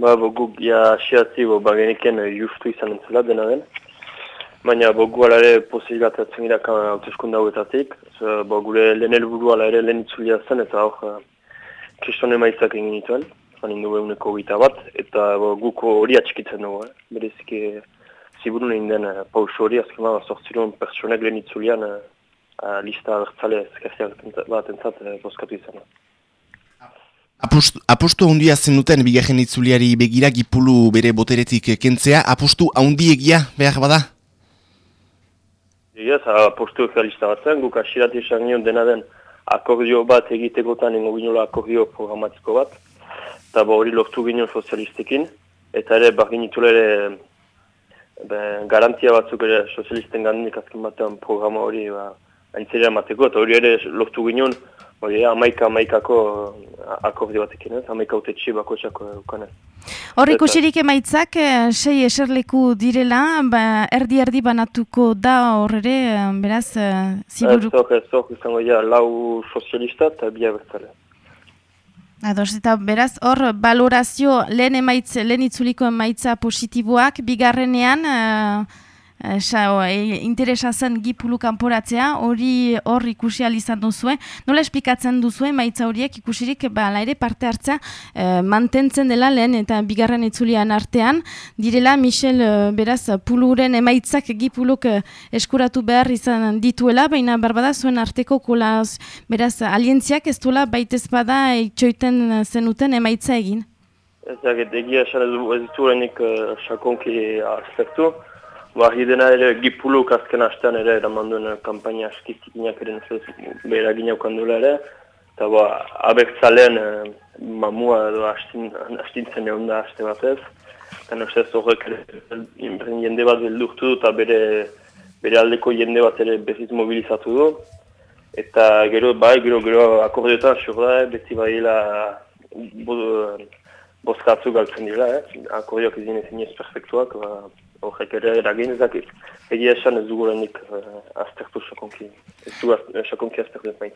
Ba, bo, guk ja asiatzi, bo, ba, geneken uh, justu izan entzela dena den. Baina, bo, gu alare posibilitatzen gira kan hautezkunda hauetatik. Bo, gure lehen helburu ala ere lehen itzulia zen, eta hor, uh, kristone maizak egin dituen. Zan indu behuneko gita bat, eta bo, guko hori atxikitzen dugu, eh? Bereziki, ziburu nahi den uh, paus hori, azken bat, sortzilun personek lehen itzulian uh, lista bertzale ezkerziak bat entzat uh, boskatu izan. Apustu, apustu handia zenuten bigarren itzuliari begira gipulu bere boteretik kentzea, apustu handiegia behar bada? Ez, apustu realista bat zen, guk asirat esan nion dena den akordio bat egitekotan ingo ginola akordio programatiko bat, eta hori lortu ginen sozialistekin, eta ere bargin itulere garantia batzuk ere sozialisten gandik azken batean programa hori ba, mateko, eta hori ere lortu ginen Hori, amaika, amaikako akordio batekin, ez? Amaika utetxi bako txako dukanez. Horri ikusirik emaitzak, eh, sei eserleku direla, ba, erdi-erdi banatuko da horre, beraz, eh, ziburu... Ez, ez, ez, izango ja, lau sozialista eta bia bertzale. Ados, eta beraz, hor, balorazio, lehen emaitz, lehen itzuliko emaitza positiboak, bigarrenean... Uh, Esa, e, interesa zen gipulu kanporatzea, hori hor ikusi izan duzue. Nola esplikatzen duzue maitza horiek ikusirik ba, ere parte hartza e, mantentzen dela lehen eta bigarren itzulian artean. Direla, Michel, e, beraz, puluren emaitzak gipuluk e, eskuratu behar izan dituela, baina barbada zuen arteko kolaz, beraz, alientziak ez duela baitez bada itxoiten zenuten emaitza egin. Ez da, egia esan ez ditu horrenik sakonki aztertu. Ba, hidena ere gipuluk azken hastean ere eraman duen kampaina askizikinak ere nuzuz behera ginaukan duela ere. Eta ba, abertzalean eh, mamua edo astintzen egon da haste batez. Eta nuzuz horrek jende bat beldurtu du eta bere, bere aldeko jende bat ere berriz mobilizatu du. Eta gero, bai, gero, gero akordioetan xur da, beti bai bo, bozkatzu galtzen dira, eh? akordioak izin ezin ez perfektuak. Ba, horrek ere eragin ezakit. Egia esan ez dugu lehenik uh, aztertu sakonki, ez du sakonki aztertu ez